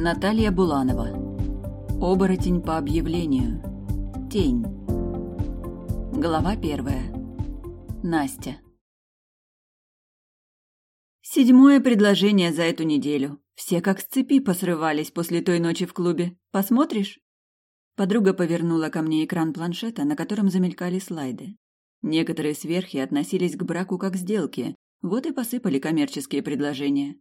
Наталья Буланова. Оборотень по объявлению. Тень. Глава первая. Настя. Седьмое предложение за эту неделю. Все как с цепи посрывались после той ночи в клубе. Посмотришь? Подруга повернула ко мне экран планшета, на котором замелькали слайды. Некоторые сверхи относились к браку как сделке, вот и посыпали коммерческие предложения.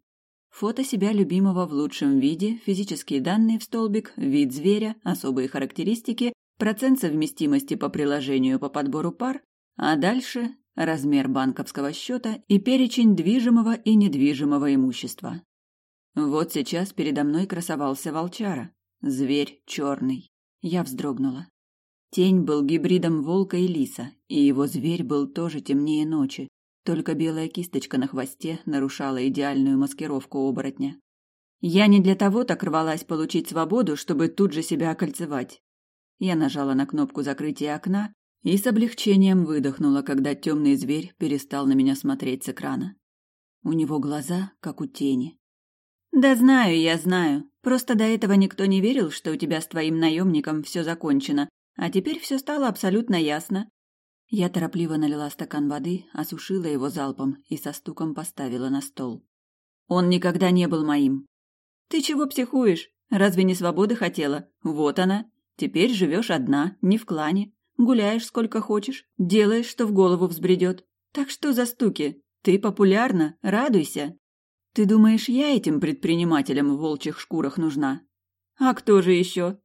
Фото себя любимого в лучшем виде, физические данные в столбик, вид зверя, особые характеристики, процент совместимости по приложению по подбору пар, а дальше размер банковского счета и перечень движимого и недвижимого имущества. Вот сейчас передо мной красовался волчара, зверь черный. Я вздрогнула. Тень был гибридом волка и лиса, и его зверь был тоже темнее ночи, только белая кисточка на хвосте нарушала идеальную маскировку оборотня. Я не для того так рвалась получить свободу, чтобы тут же себя окольцевать. Я нажала на кнопку закрытия окна и с облегчением выдохнула, когда темный зверь перестал на меня смотреть с экрана. У него глаза, как у тени. «Да знаю, я знаю. Просто до этого никто не верил, что у тебя с твоим наемником все закончено, а теперь все стало абсолютно ясно. Я торопливо налила стакан воды, осушила его залпом и со стуком поставила на стол. Он никогда не был моим. Ты чего психуешь? Разве не свободы хотела? Вот она. Теперь живешь одна, не в клане. Гуляешь сколько хочешь, делаешь, что в голову взбредет. Так что за стуки? Ты популярна, радуйся. Ты думаешь, я этим предпринимателям в волчьих шкурах нужна? А кто же еще?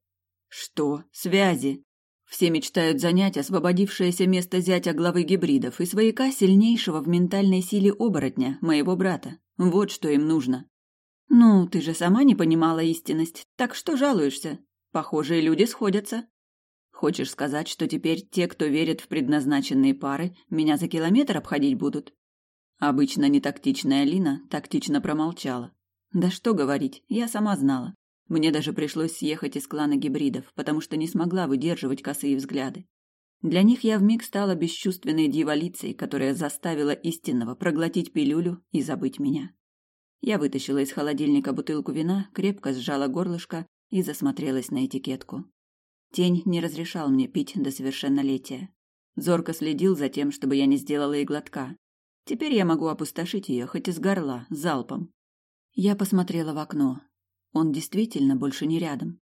Что? Связи. Все мечтают занять освободившееся место зятя главы гибридов и свояка сильнейшего в ментальной силе оборотня, моего брата. Вот что им нужно. Ну, ты же сама не понимала истинность, так что жалуешься? Похожие люди сходятся. Хочешь сказать, что теперь те, кто верит в предназначенные пары, меня за километр обходить будут? Обычно нетактичная Лина тактично промолчала. Да что говорить, я сама знала. Мне даже пришлось съехать из клана гибридов, потому что не смогла выдерживать косые взгляды. Для них я вмиг стала бесчувственной дьяволицей, которая заставила истинного проглотить пилюлю и забыть меня. Я вытащила из холодильника бутылку вина, крепко сжала горлышко и засмотрелась на этикетку. Тень не разрешал мне пить до совершеннолетия. Зорко следил за тем, чтобы я не сделала и глотка. Теперь я могу опустошить ее хоть из горла, залпом. Я посмотрела в окно. Он действительно больше не рядом.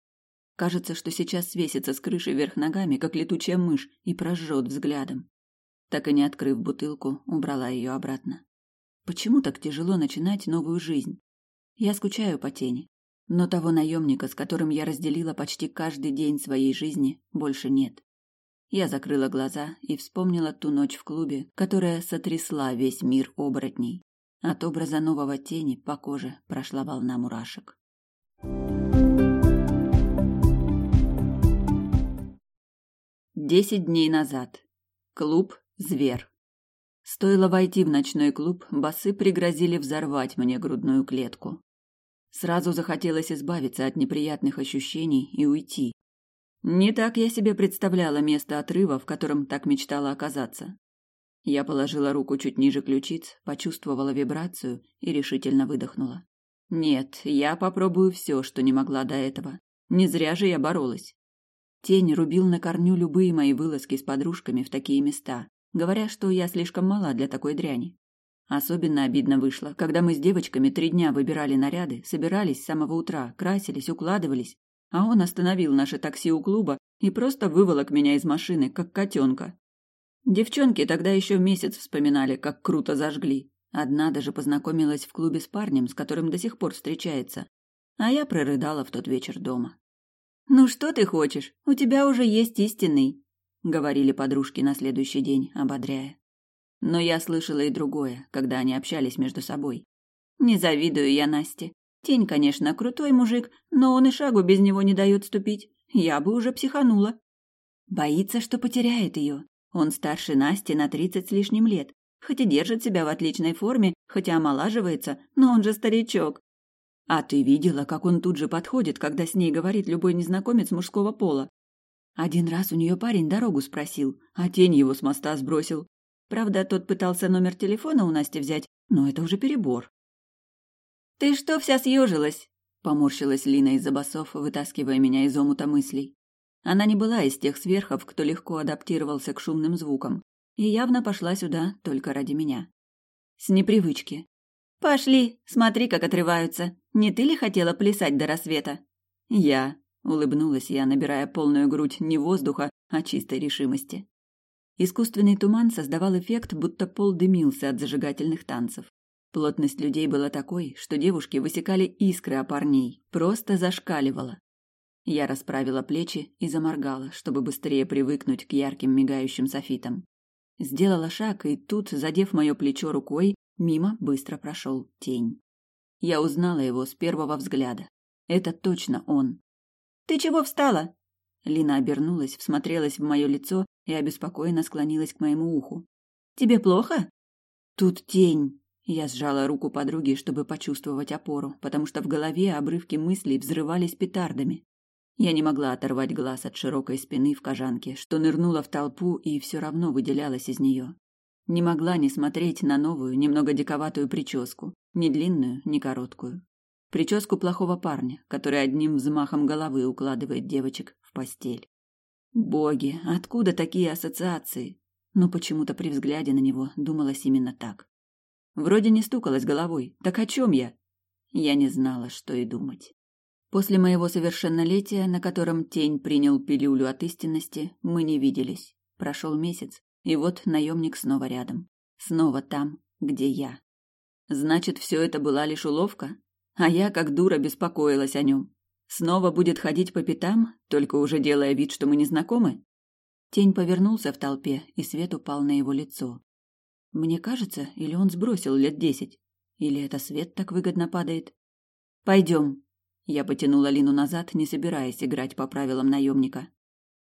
Кажется, что сейчас свесится с крыши вверх ногами, как летучая мышь, и прожжет взглядом. Так и не открыв бутылку, убрала ее обратно. Почему так тяжело начинать новую жизнь? Я скучаю по тени. Но того наемника, с которым я разделила почти каждый день своей жизни, больше нет. Я закрыла глаза и вспомнила ту ночь в клубе, которая сотрясла весь мир оборотней. От образа нового тени по коже прошла волна мурашек. Десять дней назад. Клуб «Звер». Стоило войти в ночной клуб, басы пригрозили взорвать мне грудную клетку. Сразу захотелось избавиться от неприятных ощущений и уйти. Не так я себе представляла место отрыва, в котором так мечтала оказаться. Я положила руку чуть ниже ключиц, почувствовала вибрацию и решительно выдохнула. Нет, я попробую все, что не могла до этого. Не зря же я боролась. Тень рубил на корню любые мои вылазки с подружками в такие места, говоря, что я слишком мала для такой дряни. Особенно обидно вышло, когда мы с девочками три дня выбирали наряды, собирались с самого утра, красились, укладывались, а он остановил наше такси у клуба и просто выволок меня из машины, как котенка. Девчонки тогда еще месяц вспоминали, как круто зажгли. Одна даже познакомилась в клубе с парнем, с которым до сих пор встречается. А я прорыдала в тот вечер дома. «Ну что ты хочешь? У тебя уже есть истинный», — говорили подружки на следующий день, ободряя. Но я слышала и другое, когда они общались между собой. Не завидую я Насте. Тень, конечно, крутой мужик, но он и шагу без него не дает ступить. Я бы уже психанула. Боится, что потеряет ее. Он старше Насти на тридцать с лишним лет. Хоть и держит себя в отличной форме, хотя омолаживается, но он же старичок. А ты видела, как он тут же подходит, когда с ней говорит любой незнакомец мужского пола? Один раз у нее парень дорогу спросил, а тень его с моста сбросил. Правда, тот пытался номер телефона у Насти взять, но это уже перебор. «Ты что вся съежилась?» Поморщилась Лина из-за басов, вытаскивая меня из омута мыслей. Она не была из тех сверхов, кто легко адаптировался к шумным звукам, и явно пошла сюда только ради меня. С непривычки. «Пошли, смотри, как отрываются. Не ты ли хотела плясать до рассвета?» «Я», — улыбнулась я, набирая полную грудь не воздуха, а чистой решимости. Искусственный туман создавал эффект, будто пол дымился от зажигательных танцев. Плотность людей была такой, что девушки высекали искры о парней, просто зашкаливала. Я расправила плечи и заморгала, чтобы быстрее привыкнуть к ярким мигающим софитам. Сделала шаг, и тут, задев мое плечо рукой, мимо быстро прошел тень. Я узнала его с первого взгляда. Это точно он. «Ты чего встала?» Лина обернулась, всмотрелась в мое лицо и обеспокоенно склонилась к моему уху. «Тебе плохо?» «Тут тень», я сжала руку подруги, чтобы почувствовать опору, потому что в голове обрывки мыслей взрывались петардами. Я не могла оторвать глаз от широкой спины в кожанке, что нырнула в толпу и все равно выделялась из нее. Не могла не смотреть на новую, немного диковатую прическу, ни длинную, ни короткую. Прическу плохого парня, который одним взмахом головы укладывает девочек в постель. Боги, откуда такие ассоциации? Но почему-то при взгляде на него думалось именно так. Вроде не стукалась головой. Так о чем я? Я не знала, что и думать. После моего совершеннолетия, на котором тень принял пилюлю от истинности, мы не виделись. Прошел месяц, и вот наемник снова рядом. Снова там, где я. Значит, все это была лишь уловка? А я, как дура, беспокоилась о нем. Снова будет ходить по пятам, только уже делая вид, что мы не знакомы? Тень повернулся в толпе, и свет упал на его лицо. Мне кажется, или он сбросил лет десять? Или это свет так выгодно падает? Пойдем. Я потянула Лину назад, не собираясь играть по правилам наемника.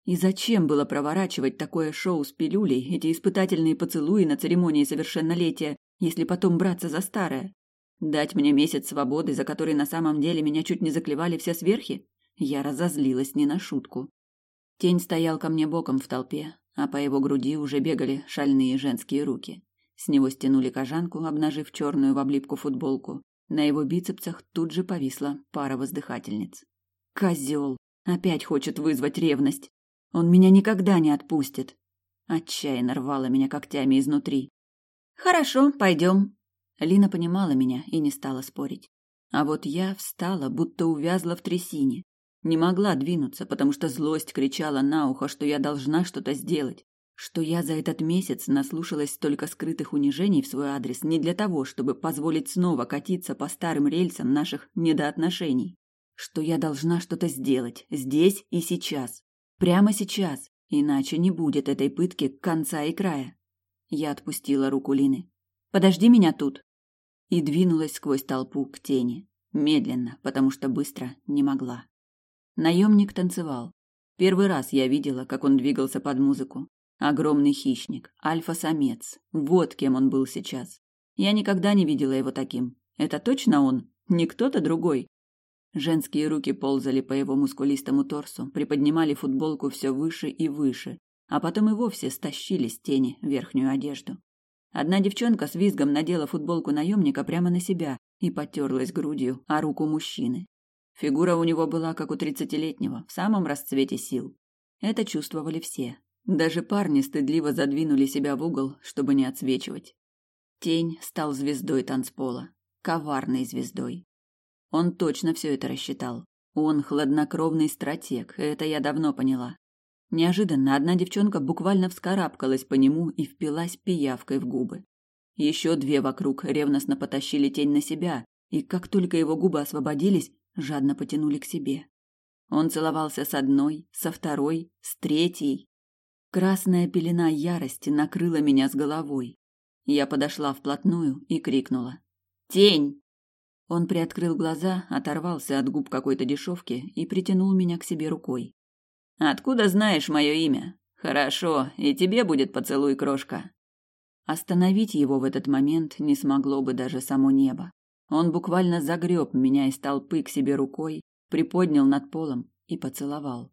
И зачем было проворачивать такое шоу с пилюлей, эти испытательные поцелуи на церемонии совершеннолетия, если потом браться за старое? Дать мне месяц свободы, за который на самом деле меня чуть не заклевали все сверхи? Я разозлилась не на шутку. Тень стоял ко мне боком в толпе, а по его груди уже бегали шальные женские руки. С него стянули кожанку, обнажив черную в облипку футболку. На его бицепсах тут же повисла пара воздыхательниц. Козел! Опять хочет вызвать ревность. Он меня никогда не отпустит. Отчаянно рвала меня когтями изнутри. Хорошо, пойдем. Лина понимала меня и не стала спорить. А вот я встала, будто увязла в трясине. Не могла двинуться, потому что злость кричала на ухо, что я должна что-то сделать, что я за этот месяц наслушалась столько скрытых унижений в свой адрес не для того, чтобы позволить снова катиться по старым рельсам наших недоотношений, что я должна что-то сделать здесь и сейчас, прямо сейчас, иначе не будет этой пытки конца и края. Я отпустила руку Лины. Подожди меня тут. И двинулась сквозь толпу к тени, медленно, потому что быстро не могла. Наемник танцевал. Первый раз я видела, как он двигался под музыку. Огромный хищник, альфа-самец. Вот кем он был сейчас. Я никогда не видела его таким. Это точно он? Не кто-то другой. Женские руки ползали по его мускулистому торсу, приподнимали футболку все выше и выше, а потом и вовсе стащили с тени верхнюю одежду. Одна девчонка с визгом надела футболку наемника прямо на себя и потерлась грудью о руку мужчины. Фигура у него была как у тридцатилетнего, в самом расцвете сил. Это чувствовали все. Даже парни стыдливо задвинули себя в угол, чтобы не отсвечивать. Тень стал звездой танцпола, коварной звездой. Он точно все это рассчитал. Он хладнокровный стратег, это я давно поняла. Неожиданно одна девчонка буквально вскарабкалась по нему и впилась пиявкой в губы. Еще две вокруг ревностно потащили тень на себя, и как только его губы освободились, жадно потянули к себе. Он целовался с одной, со второй, с третьей. Красная пелена ярости накрыла меня с головой. Я подошла вплотную и крикнула: "Тень!" Он приоткрыл глаза, оторвался от губ какой-то дешевки и притянул меня к себе рукой. Откуда знаешь мое имя? Хорошо, и тебе будет поцелуй, крошка. Остановить его в этот момент не смогло бы даже само небо. Он буквально загреб меня из толпы к себе рукой, приподнял над полом и поцеловал.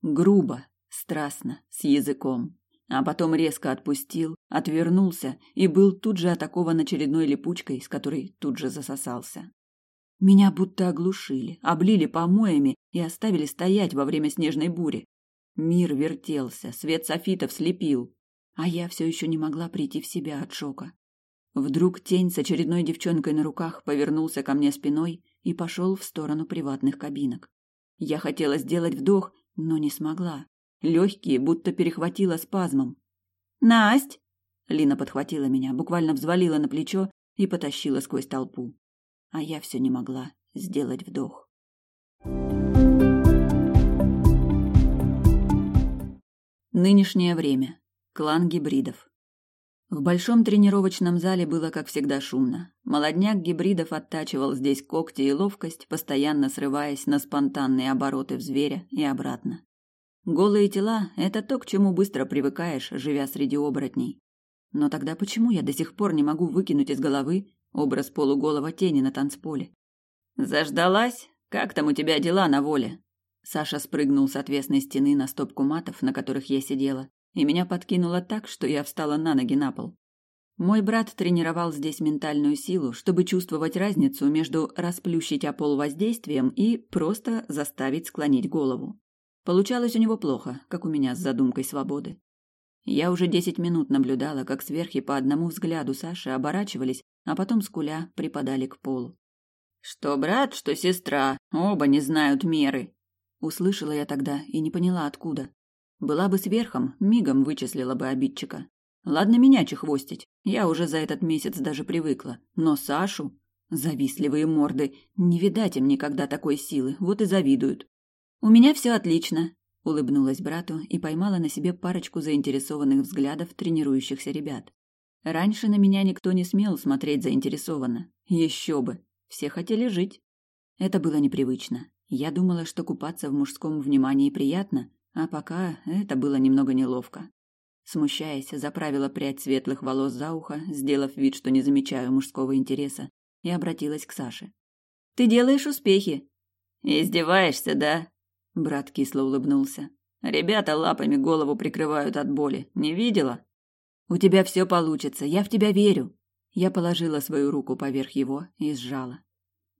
Грубо, страстно, с языком. А потом резко отпустил, отвернулся и был тут же атакован очередной липучкой, с которой тут же засосался. Меня будто оглушили, облили помоями и оставили стоять во время снежной бури. Мир вертелся, свет софитов слепил, а я все еще не могла прийти в себя от шока. Вдруг тень с очередной девчонкой на руках повернулся ко мне спиной и пошел в сторону приватных кабинок. Я хотела сделать вдох, но не смогла. Легкие будто перехватило спазмом. «Насть!» Лина подхватила меня, буквально взвалила на плечо и потащила сквозь толпу. А я все не могла сделать вдох. Нынешнее время. Клан гибридов. В большом тренировочном зале было, как всегда, шумно. Молодняк гибридов оттачивал здесь когти и ловкость, постоянно срываясь на спонтанные обороты в зверя и обратно. Голые тела – это то, к чему быстро привыкаешь, живя среди оборотней. Но тогда почему я до сих пор не могу выкинуть из головы образ полуголого тени на танцполе? «Заждалась? Как там у тебя дела на воле?» Саша спрыгнул с отвесной стены на стопку матов, на которых я сидела, и меня подкинуло так, что я встала на ноги на пол. Мой брат тренировал здесь ментальную силу, чтобы чувствовать разницу между расплющить о пол воздействием и просто заставить склонить голову. Получалось у него плохо, как у меня с задумкой свободы. Я уже десять минут наблюдала, как сверхи по одному взгляду Саши оборачивались, а потом скуля припадали к полу. «Что брат, что сестра, оба не знают меры», — услышала я тогда и не поняла, откуда. Была бы сверхом, мигом вычислила бы обидчика. Ладно меня чехвостить, я уже за этот месяц даже привыкла. Но Сашу... Завистливые морды. Не видать им никогда такой силы, вот и завидуют. «У меня все отлично», — улыбнулась брату и поймала на себе парочку заинтересованных взглядов тренирующихся ребят. Раньше на меня никто не смел смотреть заинтересованно. Еще бы. Все хотели жить. Это было непривычно. Я думала, что купаться в мужском внимании приятно, а пока это было немного неловко. Смущаясь, заправила прядь светлых волос за ухо, сделав вид, что не замечаю мужского интереса, и обратилась к Саше. «Ты делаешь успехи!» «Издеваешься, да?» Брат кисло улыбнулся. «Ребята лапами голову прикрывают от боли. Не видела?» «У тебя все получится, я в тебя верю!» Я положила свою руку поверх его и сжала.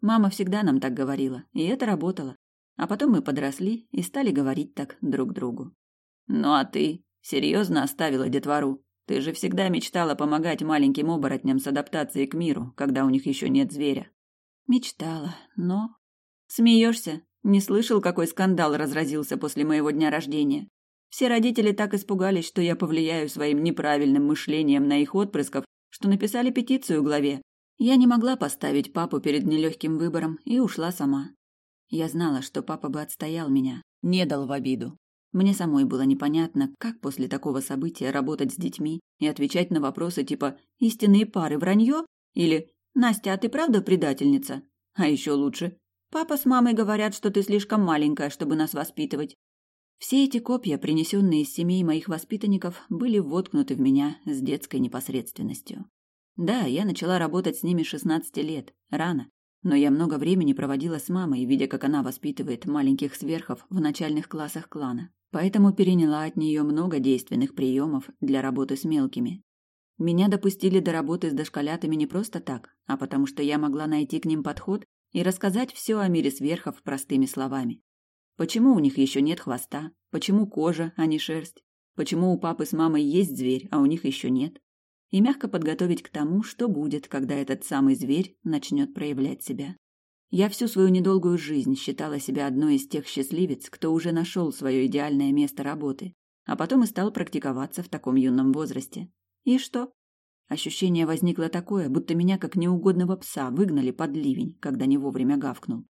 Мама всегда нам так говорила, и это работало. А потом мы подросли и стали говорить так друг другу. «Ну а ты серьезно оставила детвору? Ты же всегда мечтала помогать маленьким оборотням с адаптацией к миру, когда у них еще нет зверя». «Мечтала, но...» «Смеешься? Не слышал, какой скандал разразился после моего дня рождения? Все родители так испугались, что я повлияю своим неправильным мышлением на их отпрысков, что написали петицию главе. Я не могла поставить папу перед нелегким выбором и ушла сама. Я знала, что папа бы отстоял меня, не дал в обиду. Мне самой было непонятно, как после такого события работать с детьми и отвечать на вопросы типа «истинные пары вранье?» или «Настя, а ты правда предательница?» А еще лучше «Папа с мамой говорят, что ты слишком маленькая, чтобы нас воспитывать». Все эти копья, принесенные из семей моих воспитанников, были воткнуты в меня с детской непосредственностью. Да, я начала работать с ними 16 лет, рано, но я много времени проводила с мамой, видя, как она воспитывает маленьких сверхов в начальных классах клана. Поэтому переняла от нее много действенных приемов для работы с мелкими. Меня допустили до работы с дошколятами не просто так, а потому что я могла найти к ним подход и рассказать все о мире сверхов простыми словами. Почему у них еще нет хвоста? Почему кожа, а не шерсть? Почему у папы с мамой есть зверь, а у них еще нет? и мягко подготовить к тому, что будет, когда этот самый зверь начнет проявлять себя. Я всю свою недолгую жизнь считала себя одной из тех счастливец, кто уже нашел свое идеальное место работы, а потом и стал практиковаться в таком юном возрасте. И что? Ощущение возникло такое, будто меня как неугодного пса выгнали под ливень, когда не вовремя гавкнул.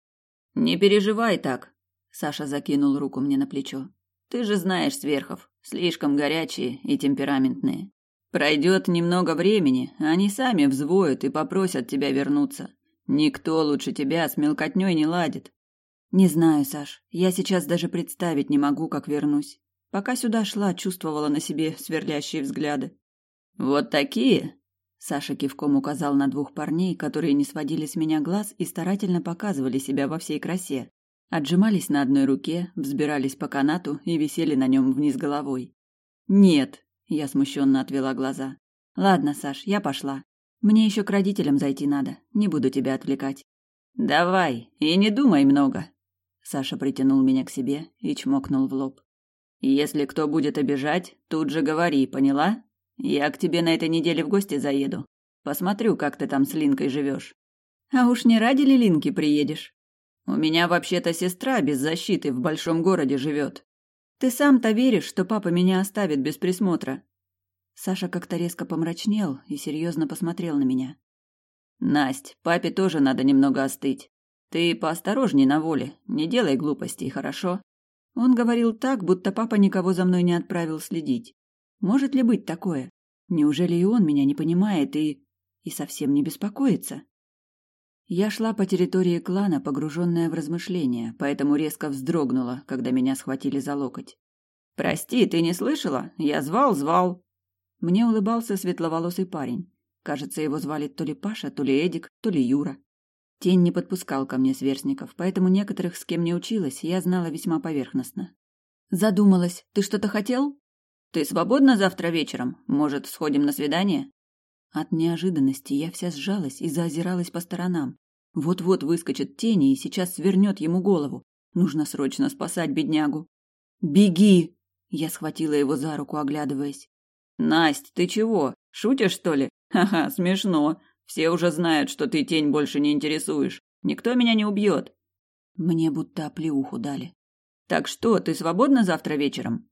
«Не переживай так!» Саша закинул руку мне на плечо. «Ты же знаешь сверхов, слишком горячие и темпераментные. Пройдет немного времени, они сами взвоют и попросят тебя вернуться. Никто лучше тебя с мелкотней не ладит. Не знаю, Саш, я сейчас даже представить не могу, как вернусь. Пока сюда шла, чувствовала на себе сверлящие взгляды. Вот такие? Саша кивком указал на двух парней, которые не сводили с меня глаз и старательно показывали себя во всей красе. Отжимались на одной руке, взбирались по канату и висели на нем вниз головой. Нет, я смущенно отвела глаза. Ладно, Саш, я пошла. Мне еще к родителям зайти надо. Не буду тебя отвлекать. Давай, и не думай много. Саша притянул меня к себе и чмокнул в лоб. Если кто будет обижать, тут же говори, поняла? Я к тебе на этой неделе в гости заеду. Посмотрю, как ты там с Линкой живешь. А уж не ради ли Линки приедешь? У меня вообще-то сестра без защиты в большом городе живет. Ты сам-то веришь, что папа меня оставит без присмотра? Саша как-то резко помрачнел и серьезно посмотрел на меня. Насть, папе тоже надо немного остыть. Ты поосторожней на воле, не делай глупостей, хорошо? Он говорил так, будто папа никого за мной не отправил следить. Может ли быть такое? Неужели и он меня не понимает и... и совсем не беспокоится? Я шла по территории клана, погруженная в размышления, поэтому резко вздрогнула, когда меня схватили за локоть. «Прости, ты не слышала? Я звал, звал!» Мне улыбался светловолосый парень. Кажется, его звали то ли Паша, то ли Эдик, то ли Юра. Тень не подпускал ко мне сверстников, поэтому некоторых, с кем не училась, я знала весьма поверхностно. «Задумалась. Ты что-то хотел?» «Ты свободна завтра вечером? Может, сходим на свидание?» От неожиданности я вся сжалась и заозиралась по сторонам. Вот-вот выскочит тени и сейчас свернет ему голову. Нужно срочно спасать беднягу. «Беги!» Я схватила его за руку, оглядываясь. «Насть, ты чего? Шутишь, что ли? Ха-ха, смешно. Все уже знают, что ты тень больше не интересуешь. Никто меня не убьет». Мне будто оплеуху дали. «Так что, ты свободна завтра вечером?»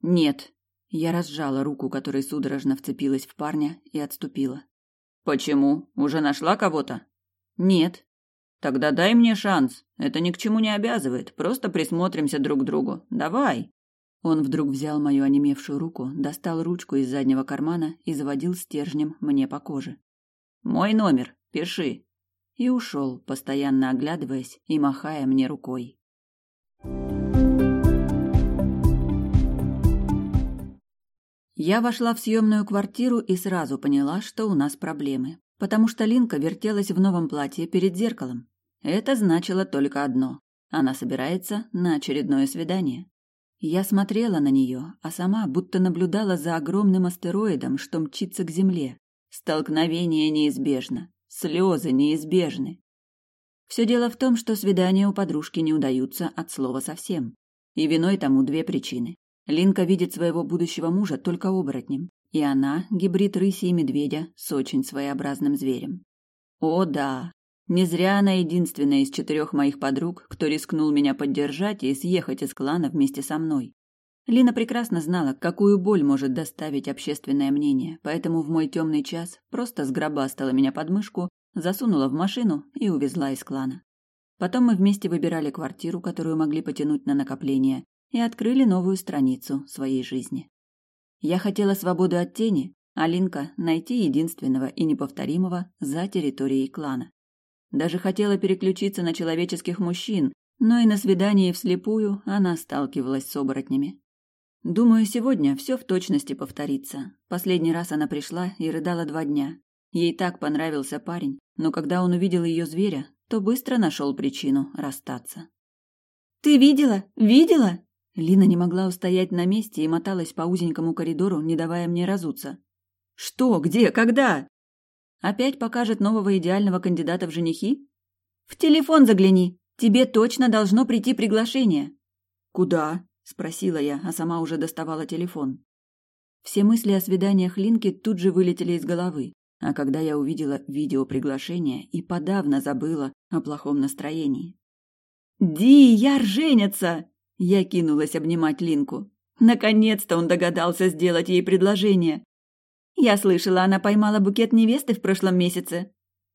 «Нет», я разжала руку, которой судорожно вцепилась в парня, и отступила. «Почему? Уже нашла кого-то?» «Нет». «Тогда дай мне шанс. Это ни к чему не обязывает. Просто присмотримся друг к другу. Давай». Он вдруг взял мою онемевшую руку, достал ручку из заднего кармана и заводил стержнем мне по коже. «Мой номер. Пиши». И ушел, постоянно оглядываясь и махая мне рукой. Я вошла в съемную квартиру и сразу поняла, что у нас проблемы, потому что Линка вертелась в новом платье перед зеркалом. Это значило только одно – она собирается на очередное свидание. Я смотрела на нее, а сама будто наблюдала за огромным астероидом, что мчится к Земле. Столкновение неизбежно, слезы неизбежны. Все дело в том, что свидания у подружки не удаются от слова совсем. И виной тому две причины. Линка видит своего будущего мужа только оборотнем, и она – гибрид рыси и медведя с очень своеобразным зверем. О да, не зря она единственная из четырех моих подруг, кто рискнул меня поддержать и съехать из клана вместе со мной. Лина прекрасно знала, какую боль может доставить общественное мнение, поэтому в мой темный час просто сгробастала меня под мышку, засунула в машину и увезла из клана. Потом мы вместе выбирали квартиру, которую могли потянуть на накопление, и открыли новую страницу своей жизни. Я хотела свободу от тени, а Линка найти единственного и неповторимого за территорией клана. Даже хотела переключиться на человеческих мужчин, но и на свидании вслепую она сталкивалась с оборотнями. Думаю, сегодня все в точности повторится. Последний раз она пришла и рыдала два дня. Ей так понравился парень, но когда он увидел ее зверя, то быстро нашел причину расстаться. «Ты видела? Видела?» Лина не могла устоять на месте и моталась по узенькому коридору, не давая мне разуться. «Что? Где? Когда?» «Опять покажет нового идеального кандидата в женихи?» «В телефон загляни. Тебе точно должно прийти приглашение». «Куда?» – спросила я, а сама уже доставала телефон. Все мысли о свиданиях Линки тут же вылетели из головы, а когда я увидела видео приглашения и подавно забыла о плохом настроении. «Ди, Яр женятся!» Я кинулась обнимать Линку. Наконец-то он догадался сделать ей предложение. Я слышала, она поймала букет невесты в прошлом месяце.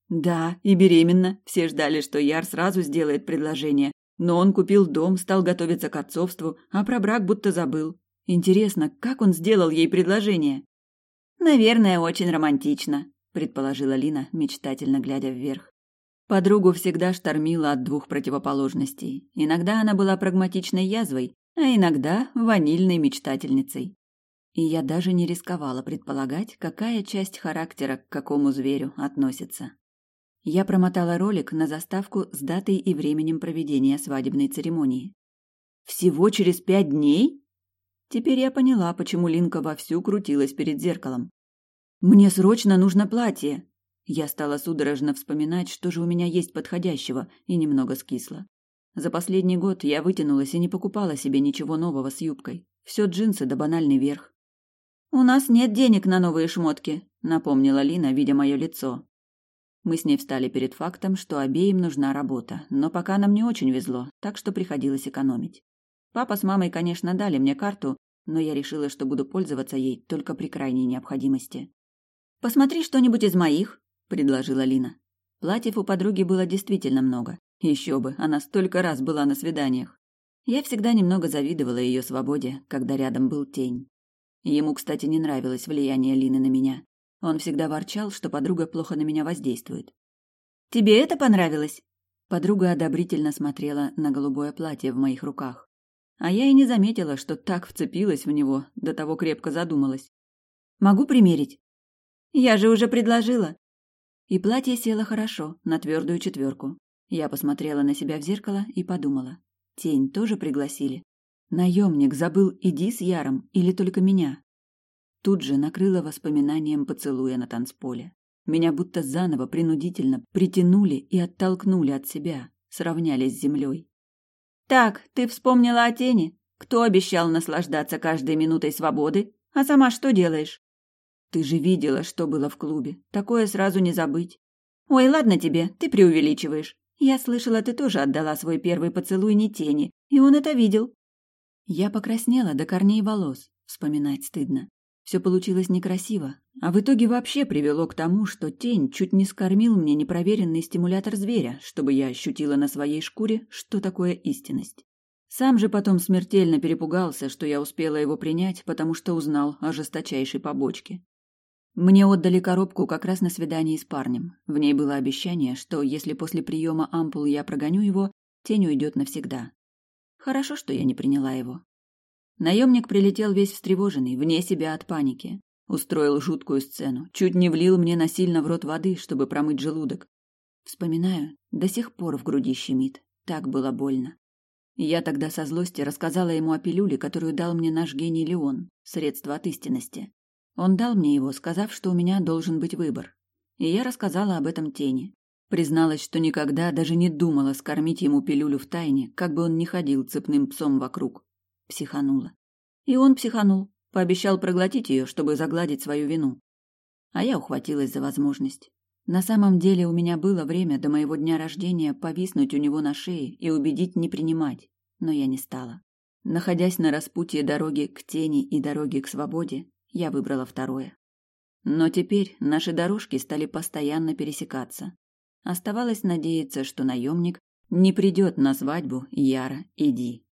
Да, и беременна. Все ждали, что Яр сразу сделает предложение. Но он купил дом, стал готовиться к отцовству, а про брак будто забыл. Интересно, как он сделал ей предложение? Наверное, очень романтично, предположила Лина, мечтательно глядя вверх. Подругу всегда штормила от двух противоположностей. Иногда она была прагматичной язвой, а иногда ванильной мечтательницей. И я даже не рисковала предполагать, какая часть характера к какому зверю относится. Я промотала ролик на заставку с датой и временем проведения свадебной церемонии. Всего через пять дней? Теперь я поняла, почему Линка вовсю крутилась перед зеркалом. «Мне срочно нужно платье!» Я стала судорожно вспоминать, что же у меня есть подходящего, и немного скисла. За последний год я вытянулась и не покупала себе ничего нового с юбкой. Все джинсы да банальный верх. «У нас нет денег на новые шмотки», — напомнила Лина, видя мое лицо. Мы с ней встали перед фактом, что обеим нужна работа, но пока нам не очень везло, так что приходилось экономить. Папа с мамой, конечно, дали мне карту, но я решила, что буду пользоваться ей только при крайней необходимости. «Посмотри что-нибудь из моих», — предложила Лина. Платьев у подруги было действительно много. Еще бы, она столько раз была на свиданиях. Я всегда немного завидовала ее свободе, когда рядом был тень. Ему, кстати, не нравилось влияние Лины на меня. Он всегда ворчал, что подруга плохо на меня воздействует. «Тебе это понравилось?» Подруга одобрительно смотрела на голубое платье в моих руках. А я и не заметила, что так вцепилась в него, до того крепко задумалась. «Могу примерить?» «Я же уже предложила!» И платье село хорошо, на твердую четверку. Я посмотрела на себя в зеркало и подумала. Тень тоже пригласили. Наемник забыл иди с Яром или только меня? Тут же накрыло воспоминанием поцелуя на танцполе. Меня будто заново принудительно притянули и оттолкнули от себя, сравняли с землей. «Так, ты вспомнила о тени? Кто обещал наслаждаться каждой минутой свободы? А сама что делаешь?» «Ты же видела, что было в клубе. Такое сразу не забыть». «Ой, ладно тебе, ты преувеличиваешь. Я слышала, ты тоже отдала свой первый поцелуй не тени, и он это видел». Я покраснела до корней волос. Вспоминать стыдно. Все получилось некрасиво, а в итоге вообще привело к тому, что тень чуть не скормил мне непроверенный стимулятор зверя, чтобы я ощутила на своей шкуре, что такое истинность. Сам же потом смертельно перепугался, что я успела его принять, потому что узнал о жесточайшей побочке. Мне отдали коробку как раз на свидании с парнем. В ней было обещание, что если после приема ампул я прогоню его, тень уйдет навсегда. Хорошо, что я не приняла его. Наемник прилетел весь встревоженный, вне себя от паники. Устроил жуткую сцену, чуть не влил мне насильно в рот воды, чтобы промыть желудок. Вспоминаю, до сих пор в груди щемит. Так было больно. Я тогда со злости рассказала ему о пилюле, которую дал мне наш гений Леон, средство от истинности. Он дал мне его, сказав, что у меня должен быть выбор. И я рассказала об этом тени. Призналась, что никогда даже не думала скормить ему пилюлю в тайне, как бы он ни ходил цепным псом вокруг. Психанула. И он психанул, пообещал проглотить ее, чтобы загладить свою вину. А я ухватилась за возможность. На самом деле у меня было время до моего дня рождения повиснуть у него на шее и убедить не принимать, но я не стала. Находясь на распутье дороги к тени и дороги к свободе, я выбрала второе. Но теперь наши дорожки стали постоянно пересекаться. Оставалось надеяться, что наемник не придет на свадьбу Яра и Ди.